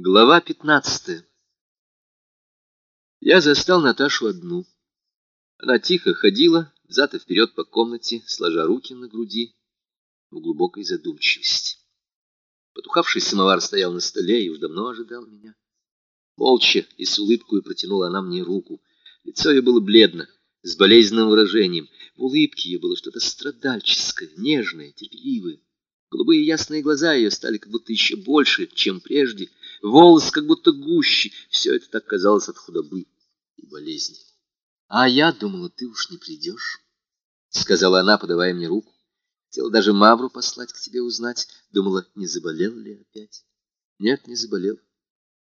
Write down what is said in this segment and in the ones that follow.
Глава пятнадцатая. Я застал Наташу одну. Она тихо ходила взад и вперед по комнате, сложа руки на груди в глубокой задумчивости. Потухавший самовар стоял на столе и уж давно ожидал меня. Молча и с улыбкой протянула она мне руку. Лицо ее было бледно, с болезненным выражением. В улыбке ее было что-то страдальческое, нежное, терпеливое. Голубые ясные глаза ее стали как будто еще больше, чем прежде. Волос как будто гуще. Все это так казалось от худобы и болезни. — А я думала, ты уж не придешь, — сказала она, подавая мне руку. Хотела даже Мавру послать к тебе узнать. Думала, не заболел ли опять. Нет, не заболел.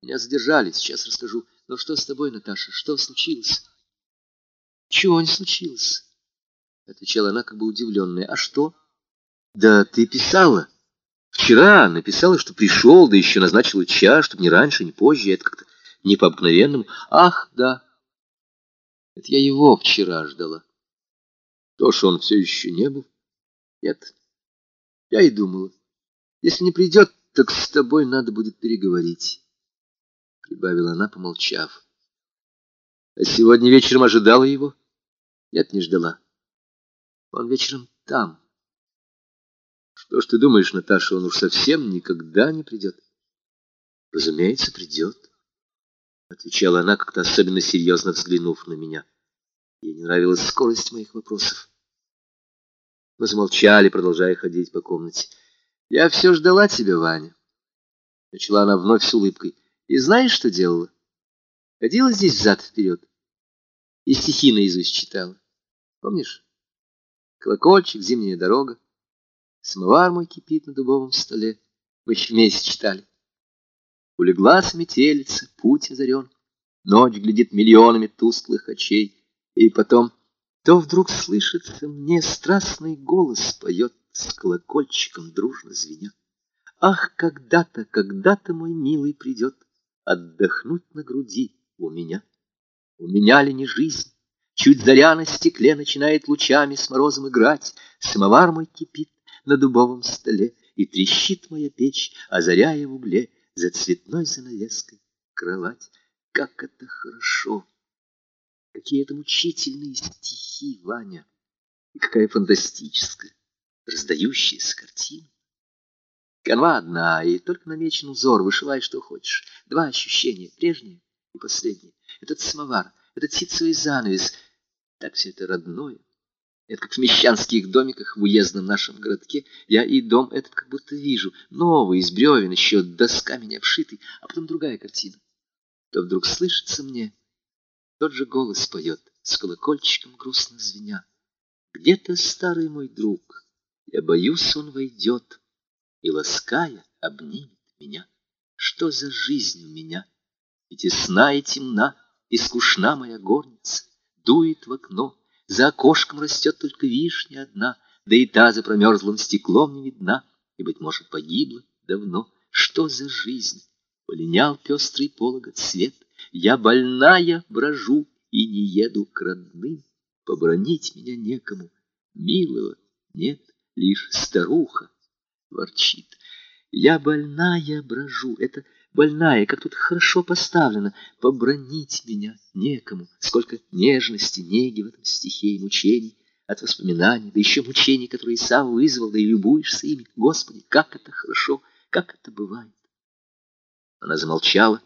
Меня задержали, сейчас расскажу. Но что с тобой, Наташа, что случилось? Чего не случилось? Отвечала она, как бы удивленная. А что? — да ты писала. Вчера написала, что пришел, да еще назначила час, чтобы не раньше, не позже. Это как-то не по-обыкновенному. Ах, да. Это я его вчера ждала. То, что он все еще не был. Нет. Я и думала. Если не придет, так с тобой надо будет переговорить. Прибавила она, помолчав. А сегодня вечером ожидала его? Нет, не ждала. Он вечером там. Что ж ты думаешь, Наташа, он уж совсем никогда не придет? Разумеется, придет, — отвечала она, как-то особенно серьезно взглянув на меня. Ей не нравилась скорость моих вопросов. Мы замолчали, продолжая ходить по комнате. «Я все ждала тебя, Ваня», — начала она вновь с улыбкой. «И знаешь, что делала? Ходила здесь взад-вперед и стихи наизусть читала. Помнишь? Колокольчик, зимняя дорога. Самовар мой кипит на дубовом столе. Мы еще вместе читали. Улеглась метелица, путь озарен. Ночь глядит миллионами тусклых очей. И потом то вдруг слышится мне страстный голос поет с колокольчиком дружно звеня. Ах, когда-то, когда-то мой милый придет отдохнуть на груди у меня. У меня ли не жизнь? Чуть заря на стекле начинает лучами с морозом играть, самовар мой кипит, на дубовом столе, И трещит моя печь, озаряя в угле За цветной занавеской кровать. Как это хорошо! Какие это мучительные стихи, Ваня! И какая фантастическая, раздающаяся картина! Канва одна, и только намечен узор, вышивай, что хочешь. Два ощущения, прежнее и последнее. Этот самовар, этот ситцевый занавес, так все это родное, это как в мещанских домиках в уездном нашем городке. Я и дом этот как будто вижу. Новый, из бревен, еще досками не обшитый, а потом другая картина. То вдруг слышится мне, тот же голос поет, с колокольчиком грустно звеня. Где-то старый мой друг, я боюсь, он войдет, и, лаская, обнимет меня. Что за жизнь у меня? И тесна, и темна, и скучна моя горница, дует в окно, за окошком растет только вишня одна, да и та за промерзлым стеклом не видна, и, быть может, погибла давно. Что за жизнь? Полинял пестрый полога цвет, я больная брожу и не еду к родным. Побронить меня некому, милого нет, лишь старуха ворчит. Я больная брожу, это больная, как тут хорошо поставлено. Побронить меня некому. Сколько нежности, неги в этом стихе и мучений от воспоминаний, да еще мучений, которые сам вызвал, да и любуешься ими. Господи, как это хорошо, как это бывает. Она замолчала,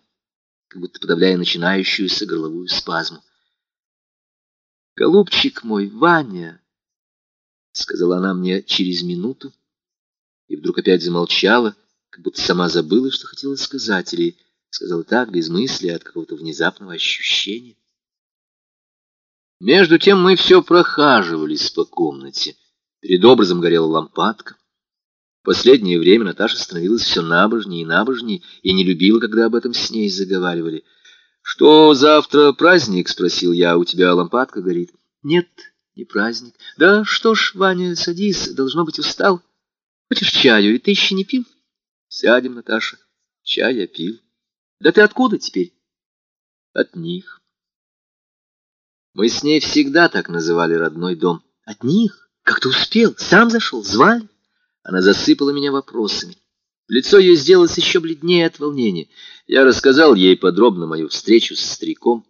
как будто подавляя начинающуюся горловую спазму. «Голубчик мой, Ваня!» — сказала она мне через минуту, и вдруг опять замолчала, как будто сама забыла, что хотела сказать, или сказала так, без мысли, от какого-то внезапного ощущения. Между тем мы все прохаживались по комнате. Перед образом горела лампадка. В последнее время Наташа становилась все набожнее и набожнее, и не любила, когда об этом с ней заговаривали. «Что, завтра праздник?» — спросил я. «У тебя лампадка горит?» «Нет, не праздник. Да что ж, Ваня, садись, должно быть, устал. Хочешь чаю, и ты еще не пил?» Сядем, Наташа. Чай я пил. Да ты откуда теперь? От них. Мы с ней всегда так называли родной дом. От них? Как ты успел? Сам зашел? Звали? Она засыпала меня вопросами. Лицо ее сделалось еще бледнее от волнения. Я рассказал ей подробно мою встречу с стариком.